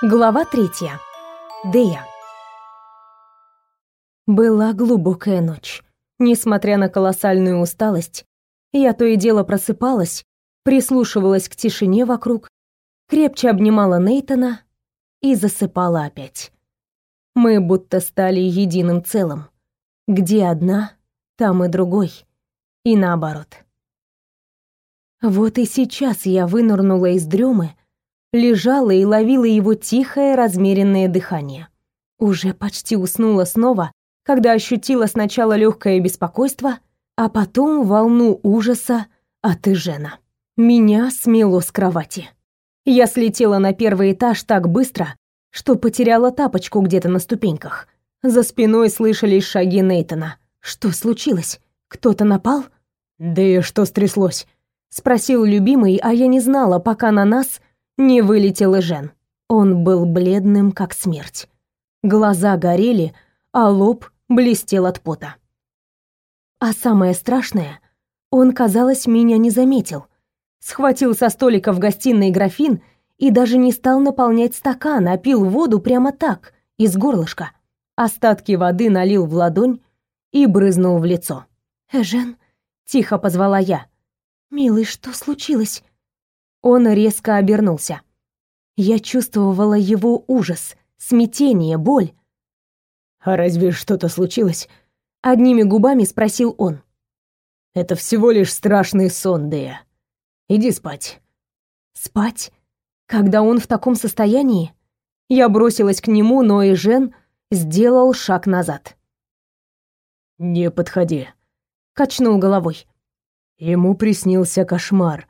Глава третья. Дея. Была глубокая ночь. Несмотря на колоссальную усталость, я то и дело просыпалась, прислушивалась к тишине вокруг, крепче обнимала Нейтона и засыпала опять. Мы будто стали единым целым. Где одна, там и другой. И наоборот. Вот и сейчас я вынырнула из дремы, лежала и ловила его тихое, размеренное дыхание. Уже почти уснула снова, когда ощутила сначала легкое беспокойство, а потом волну ужаса от Ижена. Меня смело с кровати. Я слетела на первый этаж так быстро, что потеряла тапочку где-то на ступеньках. За спиной слышались шаги Нейтона. Что случилось? Кто-то напал? Да и что стряслось? спросил любимый, а я не знала, пока на нас не вылетел Жен. Он был бледным, как смерть. Глаза горели, а лоб блестел от пота. А самое страшное, он, казалось, меня не заметил. Схватил со столика в гостиной графин и даже не стал наполнять стакан, а пил воду прямо так, из горлышка. Остатки воды налил в ладонь и брызнул в лицо. «Эжен», — тихо позвала я. «Милый, что случилось?» Он резко обернулся. Я чувствовала его ужас, смятение, боль. «А разве что-то случилось?» Одними губами спросил он. «Это всего лишь страшный сон, Дея. Иди спать». «Спать? Когда он в таком состоянии?» Я бросилась к нему, но и Жен сделал шаг назад. «Не подходи», — качнул головой. Ему приснился кошмар,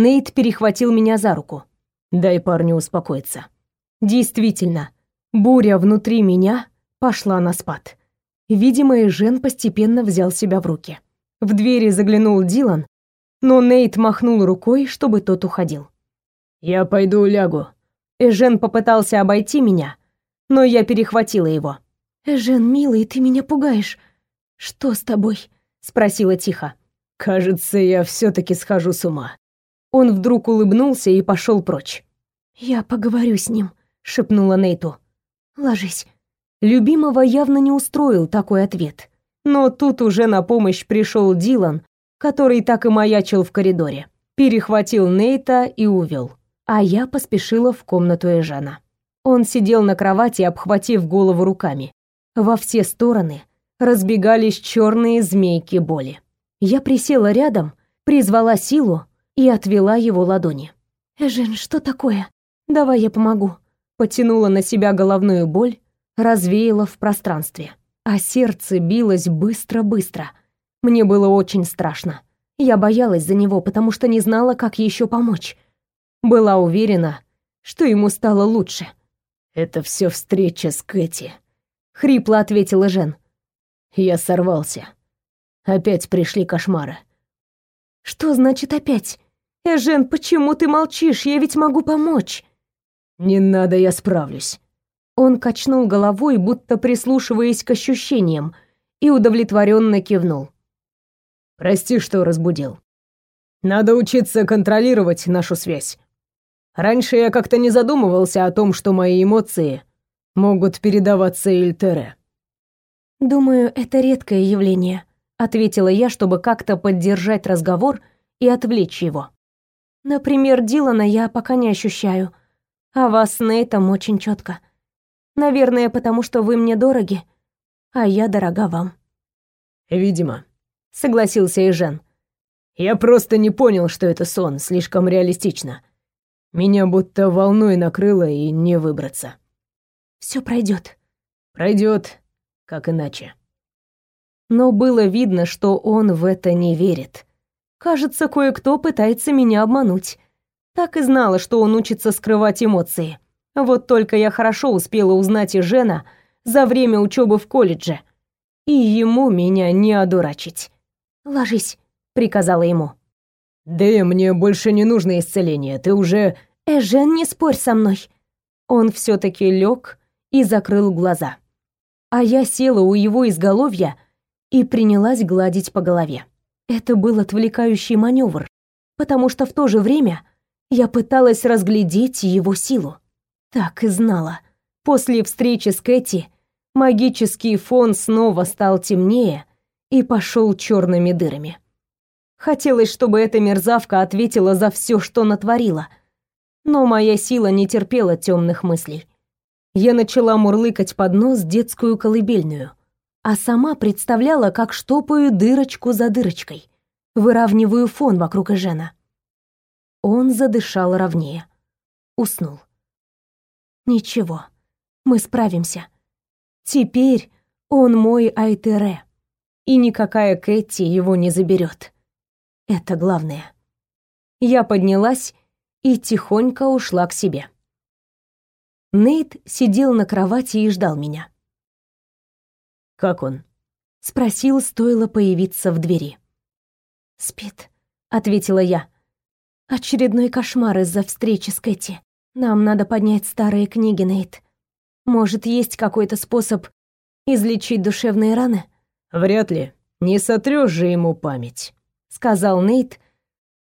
Нейт перехватил меня за руку. «Дай парню успокоиться». Действительно, буря внутри меня пошла на спад. Видимо, Эжен постепенно взял себя в руки. В двери заглянул Дилан, но Нейт махнул рукой, чтобы тот уходил. «Я пойду лягу». Эжен попытался обойти меня, но я перехватила его. «Эжен, милый, ты меня пугаешь. Что с тобой?» — спросила тихо. «Кажется, я все таки схожу с ума», он вдруг улыбнулся и пошел прочь. «Я поговорю с ним», — шепнула Нейту. «Ложись». Любимого явно не устроил такой ответ. Но тут уже на помощь пришел Дилан, который так и маячил в коридоре. Перехватил Нейта и увел. А я поспешила в комнату Эжана. Он сидел на кровати, обхватив голову руками. Во все стороны разбегались черные змейки боли. Я присела рядом, призвала силу, и отвела его ладони. «Эжен, что такое? Давай я помогу». Потянула на себя головную боль, развеяла в пространстве. А сердце билось быстро-быстро. Мне было очень страшно. Я боялась за него, потому что не знала, как еще помочь. Была уверена, что ему стало лучше. «Это все встреча с Кэти», — хрипло ответила Жен. «Я сорвался. Опять пришли кошмары. Что значит опять? Эжен, почему ты молчишь? Я ведь могу помочь. Не надо, я справлюсь. Он качнул головой, будто прислушиваясь к ощущениям, и удовлетворенно кивнул. Прости, что разбудил. Надо учиться контролировать нашу связь. Раньше я как-то не задумывался о том, что мои эмоции могут передаваться Ильтере. Думаю, это редкое явление, ответила я, чтобы как-то поддержать разговор и отвлечь его. Например, Дилана я пока не ощущаю, а вас с Нейтом очень четко. Наверное, потому что вы мне дороги, а я дорога вам. Видимо, согласился Ежен. Я просто не понял, что это сон, слишком реалистично. Меня будто волной накрыло и не выбраться. Все пройдет. Пройдет, как иначе но было видно, что он в это не верит. Кажется, кое-кто пытается меня обмануть. Так и знала, что он учится скрывать эмоции. Вот только я хорошо успела узнать и Жена за время учебы в колледже. И ему меня не одурачить. «Ложись», — приказала ему. «Да мне больше не нужно исцеление, ты уже...» «Эжен, не спорь со мной». Он все таки лег и закрыл глаза. А я села у его изголовья, и принялась гладить по голове. Это был отвлекающий маневр, потому что в то же время я пыталась разглядеть его силу. Так и знала. После встречи с Кэти магический фон снова стал темнее и пошел черными дырами. Хотелось, чтобы эта мерзавка ответила за все, что натворила. Но моя сила не терпела темных мыслей. Я начала мурлыкать под нос детскую колыбельную, а сама представляла, как штопаю дырочку за дырочкой, выравниваю фон вокруг Эжена. Он задышал ровнее. Уснул. Ничего, мы справимся. Теперь он мой Айтере, и никакая Кэти его не заберет. Это главное. Я поднялась и тихонько ушла к себе. Нейт сидел на кровати и ждал меня. «Как он?» — спросил, стоило появиться в двери. «Спит», — ответила я. «Очередной кошмар из-за встречи с Кэти. Нам надо поднять старые книги, Нейт. Может, есть какой-то способ излечить душевные раны?» «Вряд ли. Не сотрёшь же ему память», — сказал Нейт,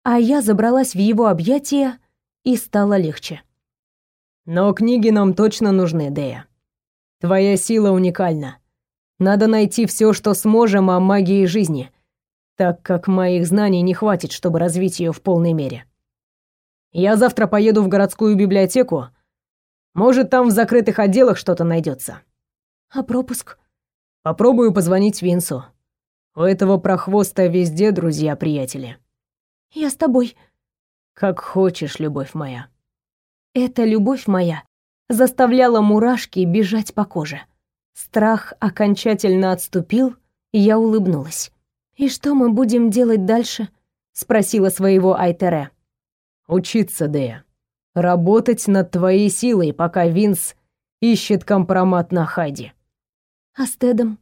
а я забралась в его объятия и стало легче. Но книги нам точно нужны, Дея. Твоя сила уникальна. Надо найти все, что сможем о магии жизни, так как моих знаний не хватит, чтобы развить ее в полной мере. Я завтра поеду в городскую библиотеку. Может, там в закрытых отделах что-то найдется. А пропуск? Попробую позвонить Винсу. У этого прохвоста везде друзья-приятели. Я с тобой. Как хочешь, любовь моя. Эта любовь моя заставляла мурашки бежать по коже. Страх окончательно отступил, и я улыбнулась. «И что мы будем делать дальше?» — спросила своего Айтере. «Учиться, Дея. Работать над твоей силой, пока Винс ищет компромат на Хайди». «А с Тедом?»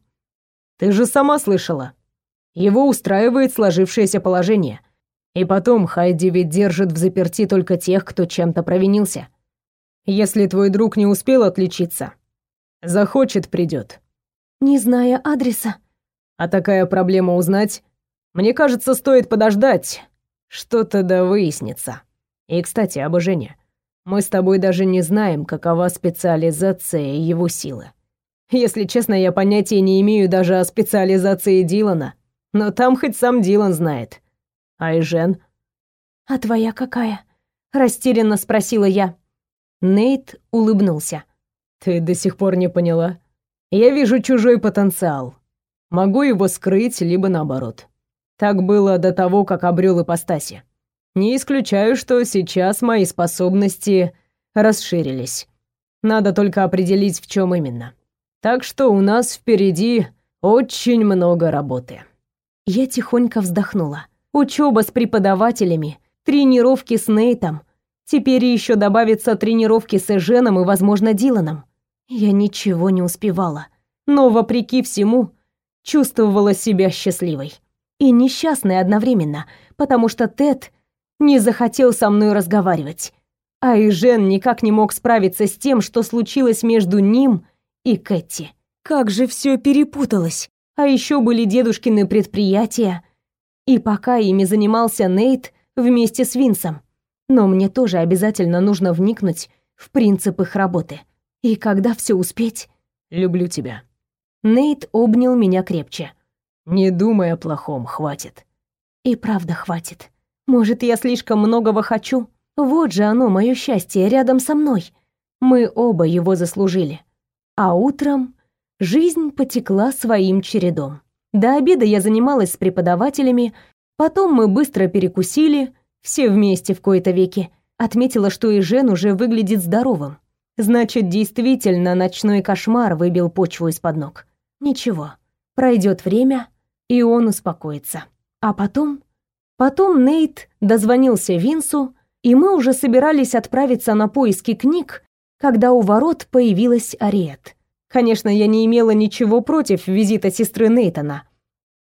«Ты же сама слышала. Его устраивает сложившееся положение. И потом, Хайди ведь держит в заперти только тех, кто чем-то провинился. Если твой друг не успел отличиться, захочет, придет. Не зная адреса. А такая проблема узнать? Мне кажется, стоит подождать. Что-то да выяснится. И, кстати, об Жене. Мы с тобой даже не знаем, какова специализация его силы. Если честно, я понятия не имею даже о специализации Дилана, но там хоть сам Дилан знает. Айжен. А твоя какая? растерянно спросила я. Нейт улыбнулся. Ты до сих пор не поняла? Я вижу чужой потенциал. Могу его скрыть, либо наоборот. Так было до того, как обрел ипостаси. Не исключаю, что сейчас мои способности расширились. Надо только определить, в чем именно. Так что у нас впереди очень много работы. Я тихонько вздохнула учеба с преподавателями, тренировки с Нейтом. Теперь еще добавятся тренировки с Эженом и, возможно, Диланом. Я ничего не успевала, но, вопреки всему, чувствовала себя счастливой. И несчастной одновременно, потому что Тед не захотел со мной разговаривать. А Эжен никак не мог справиться с тем, что случилось между ним и Кэти. Как же все перепуталось. А еще были дедушкины предприятия, и пока ими занимался Нейт вместе с Винсом. Но мне тоже обязательно нужно вникнуть в принцип их работы. И когда все успеть? Люблю тебя. Нейт обнял меня крепче. Не думай о плохом, хватит. И правда хватит. Может, я слишком многого хочу? Вот же оно, мое счастье, рядом со мной. Мы оба его заслужили. А утром жизнь потекла своим чередом. До обеда я занималась с преподавателями, потом мы быстро перекусили, все вместе в кои-то веки. Отметила, что и Жен уже выглядит здоровым. Значит, действительно, ночной кошмар выбил почву из-под ног. Ничего, пройдет время, и он успокоится. А потом... Потом Нейт дозвонился Винсу, и мы уже собирались отправиться на поиски книг, когда у ворот появилась Ариет. Конечно, я не имела ничего против визита сестры Нейтона.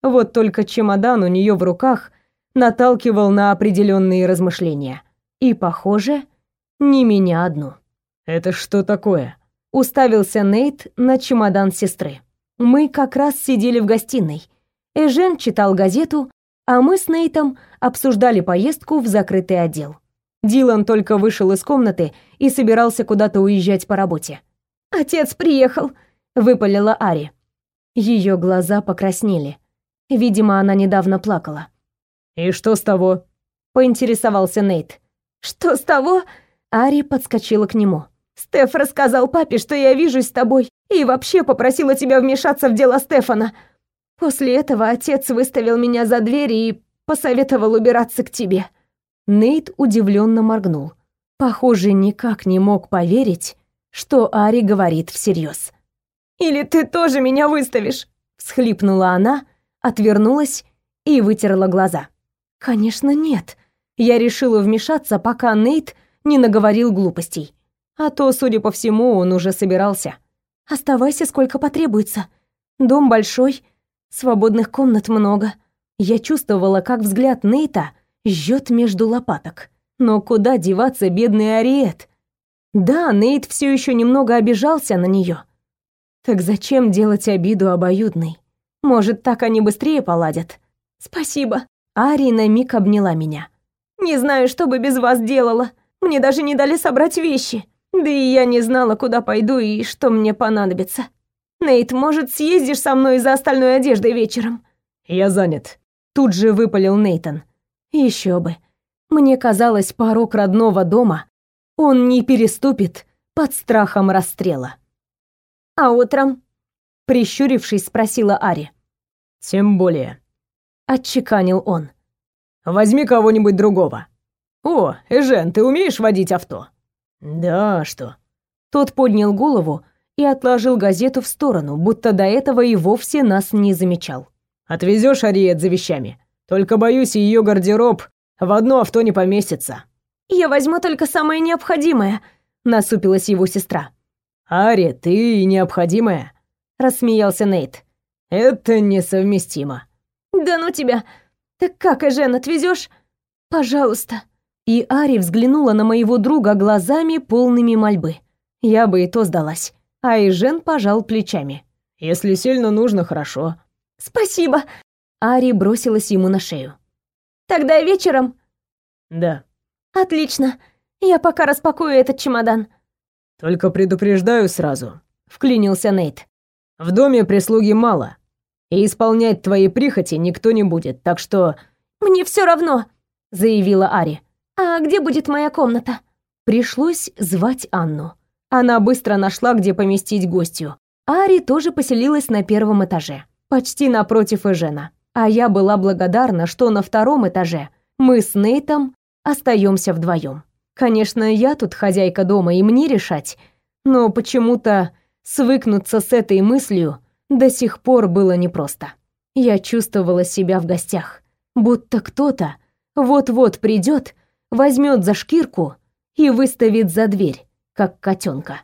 Вот только чемодан у нее в руках наталкивал на определенные размышления. И, похоже, не меня одну. «Это что такое?» Уставился Нейт на чемодан сестры. Мы как раз сидели в гостиной. Эжен читал газету, а мы с Нейтом обсуждали поездку в закрытый отдел. Дилан только вышел из комнаты и собирался куда-то уезжать по работе. «Отец приехал», — выпалила Ари. Ее глаза покраснели. Видимо, она недавно плакала. «И что с того?» — поинтересовался Нейт. «Что с того?» Ари подскочила к нему. «Стеф рассказал папе, что я вижусь с тобой, и вообще попросила тебя вмешаться в дело Стефана. После этого отец выставил меня за дверь и посоветовал убираться к тебе». Нейт удивленно моргнул. Похоже, никак не мог поверить, что Ари говорит всерьез. «Или ты тоже меня выставишь?» всхлипнула она, отвернулась и вытерла глаза. «Конечно, нет. Я решила вмешаться, пока Нейт не наговорил глупостей. А то, судя по всему, он уже собирался. Оставайся сколько потребуется. Дом большой, свободных комнат много. Я чувствовала, как взгляд Нейта жжет между лопаток. Но куда деваться бедный Ариет? Да, Нейт все еще немного обижался на нее. Так зачем делать обиду обоюдной? Может, так они быстрее поладят? Спасибо. Ари на миг обняла меня. Не знаю, что бы без вас делала. Мне даже не дали собрать вещи. Да и я не знала, куда пойду и что мне понадобится. Нейт, может, съездишь со мной за остальной одеждой вечером? Я занят. Тут же выпалил Нейтон. Еще бы. Мне казалось, порог родного дома он не переступит под страхом расстрела. А утром, прищурившись, спросила Ари. Тем более, отчеканил он. Возьми кого-нибудь другого. О, Эжен, ты умеешь водить авто? Да, что? Тот поднял голову и отложил газету в сторону, будто до этого и вовсе нас не замечал. Отвезешь Ариет за вещами? Только боюсь, ее гардероб в одно авто не поместится. Я возьму только самое необходимое, насупилась его сестра. Ари, ты необходимая, рассмеялся Нейт. Это несовместимо. Да ну тебя. Так как, Эжен, отвезешь? Пожалуйста. И Ари взглянула на моего друга глазами полными мольбы. Я бы и то сдалась. А Эжен пожал плечами. Если сильно нужно, хорошо. Спасибо. Ари бросилась ему на шею. Тогда вечером? Да. Отлично. Я пока распакую этот чемодан. Только предупреждаю сразу, вклинился Нейт. В доме прислуги мало, и исполнять твои прихоти никто не будет, так что Мне все равно, заявила Ари. А где будет моя комната? Пришлось звать Анну. Она быстро нашла, где поместить гостью. Ари тоже поселилась на первом этаже, почти напротив Эжена. А я была благодарна, что на втором этаже мы с Нейтом остаемся вдвоем. Конечно, я тут хозяйка дома, и мне решать, но почему-то свыкнуться с этой мыслью до сих пор было непросто. Я чувствовала себя в гостях, будто кто-то вот-вот придет, возьмет за шкирку и выставит за дверь, как котенка.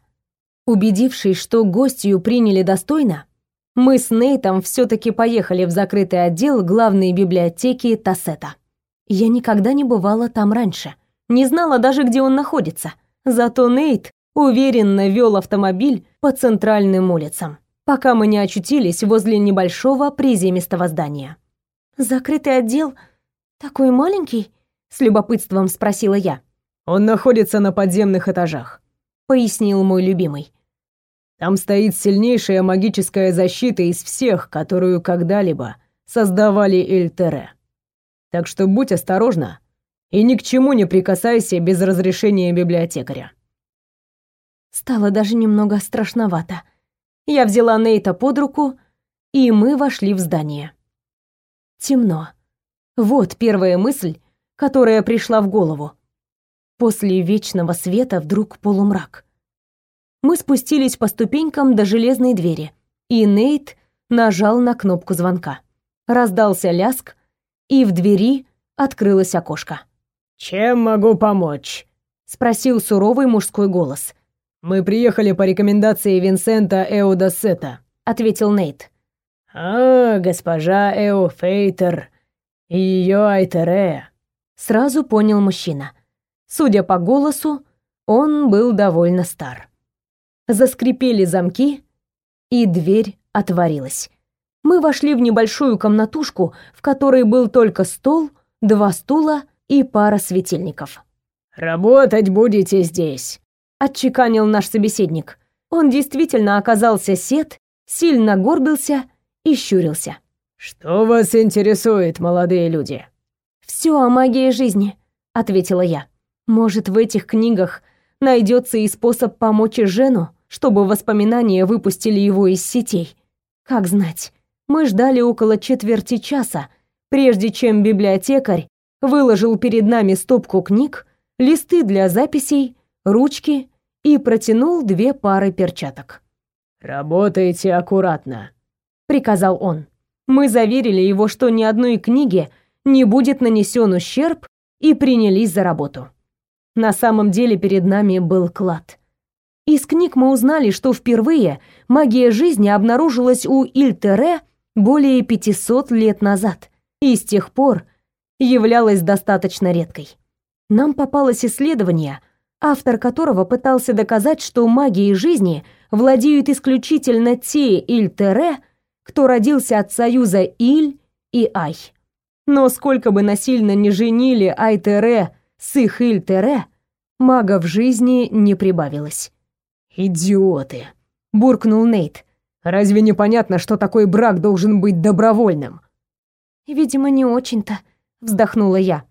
Убедившись, что гостью приняли достойно, мы с Нейтом все таки поехали в закрытый отдел главной библиотеки Тассета. Я никогда не бывала там раньше, не знала даже, где он находится. Зато Нейт уверенно вел автомобиль по центральным улицам, пока мы не очутились возле небольшого приземистого здания. «Закрытый отдел? Такой маленький?» — с любопытством спросила я. «Он находится на подземных этажах», — пояснил мой любимый. «Там стоит сильнейшая магическая защита из всех, которую когда-либо создавали Эльтере. Так что будь осторожна и ни к чему не прикасайся без разрешения библиотекаря». Стало даже немного страшновато. Я взяла Нейта под руку, и мы вошли в здание. Темно. Вот первая мысль, которая пришла в голову. После вечного света вдруг полумрак. Мы спустились по ступенькам до железной двери, и Нейт нажал на кнопку звонка. Раздался ляск, и в двери открылось окошко. «Чем могу помочь?» — спросил суровый мужской голос. «Мы приехали по рекомендации Винсента Эудасета», — ответил Нейт. «А, госпожа Эо Фейтер и ее Айтерея», — сразу понял мужчина. Судя по голосу, он был довольно стар. Заскрипели замки, и дверь отворилась мы вошли в небольшую комнатушку, в которой был только стол, два стула и пара светильников. «Работать будете здесь», — отчеканил наш собеседник. Он действительно оказался сед, сильно горбился и щурился. «Что вас интересует, молодые люди?» «Все о магии жизни», — ответила я. «Может, в этих книгах найдется и способ помочь Жену, чтобы воспоминания выпустили его из сетей? Как знать. Мы ждали около четверти часа, прежде чем библиотекарь выложил перед нами стопку книг, листы для записей, ручки и протянул две пары перчаток. «Работайте аккуратно», — приказал он. Мы заверили его, что ни одной книге не будет нанесен ущерб, и принялись за работу. На самом деле перед нами был клад. Из книг мы узнали, что впервые магия жизни обнаружилась у Ильтере более 500 лет назад и с тех пор являлась достаточно редкой. Нам попалось исследование, автор которого пытался доказать, что магией жизни владеют исключительно те Ильтере, кто родился от союза Иль и Ай. Но сколько бы насильно не женили Айтере с их Ильтере, магов жизни не прибавилось. «Идиоты!» — буркнул Нейт. «Разве не понятно, что такой брак должен быть добровольным?» «Видимо, не очень-то», — вздохнула я.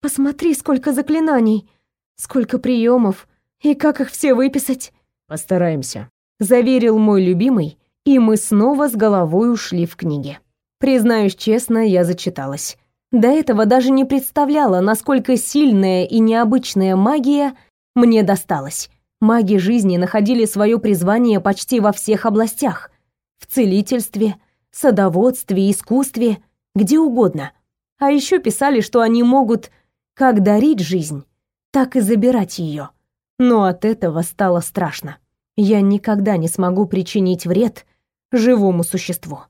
«Посмотри, сколько заклинаний, сколько приемов, и как их все выписать?» «Постараемся», — заверил мой любимый, и мы снова с головой ушли в книги. Признаюсь честно, я зачиталась. До этого даже не представляла, насколько сильная и необычная магия мне досталась. Маги жизни находили свое призвание почти во всех областях: в целительстве, садоводстве, искусстве, где угодно. А еще писали, что они могут как дарить жизнь, так и забирать ее. Но от этого стало страшно. Я никогда не смогу причинить вред живому существу.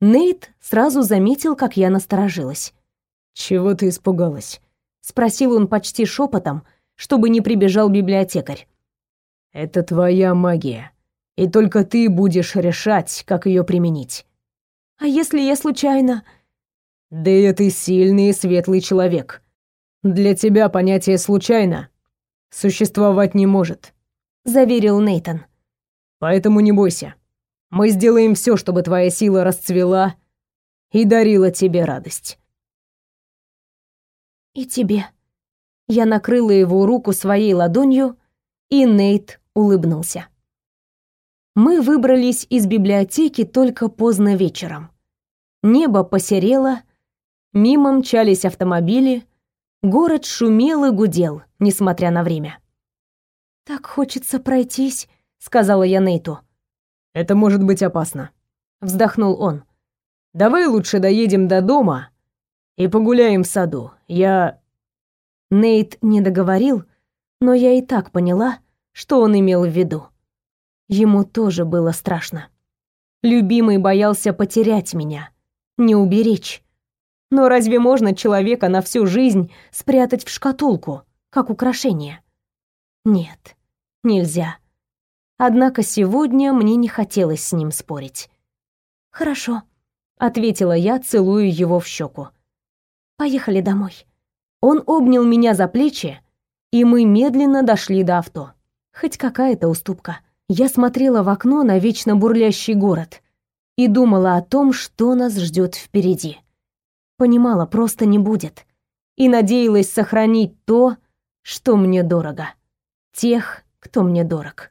Нейт сразу заметил, как я насторожилась. «Чего ты испугалась?» — спросил он почти шепотом, чтобы не прибежал библиотекарь. «Это твоя магия, и только ты будешь решать, как ее применить». «А если я случайно...» «Да и ты сильный и светлый человек. Для тебя понятие «случайно» существовать не может», — заверил Нейтон. «Поэтому не бойся. Мы сделаем все, чтобы твоя сила расцвела и дарила тебе радость. И тебе. Я накрыла его руку своей ладонью, и Нейт улыбнулся. Мы выбрались из библиотеки только поздно вечером. Небо посерело, мимо мчались автомобили, город шумел и гудел, несмотря на время. «Так хочется пройтись», — сказала я Нейту. Это может быть опасно, вздохнул он. Давай лучше доедем до дома и погуляем в саду. Я Нейт не договорил, но я и так поняла, что он имел в виду. Ему тоже было страшно. Любимый боялся потерять меня, не уберечь. Но разве можно человека на всю жизнь спрятать в шкатулку, как украшение? Нет, нельзя. Однако сегодня мне не хотелось с ним спорить. «Хорошо», — ответила я, целуя его в щеку. «Поехали домой». Он обнял меня за плечи, и мы медленно дошли до авто. Хоть какая-то уступка. Я смотрела в окно на вечно бурлящий город и думала о том, что нас ждет впереди. Понимала, просто не будет. И надеялась сохранить то, что мне дорого. Тех, кто мне дорог.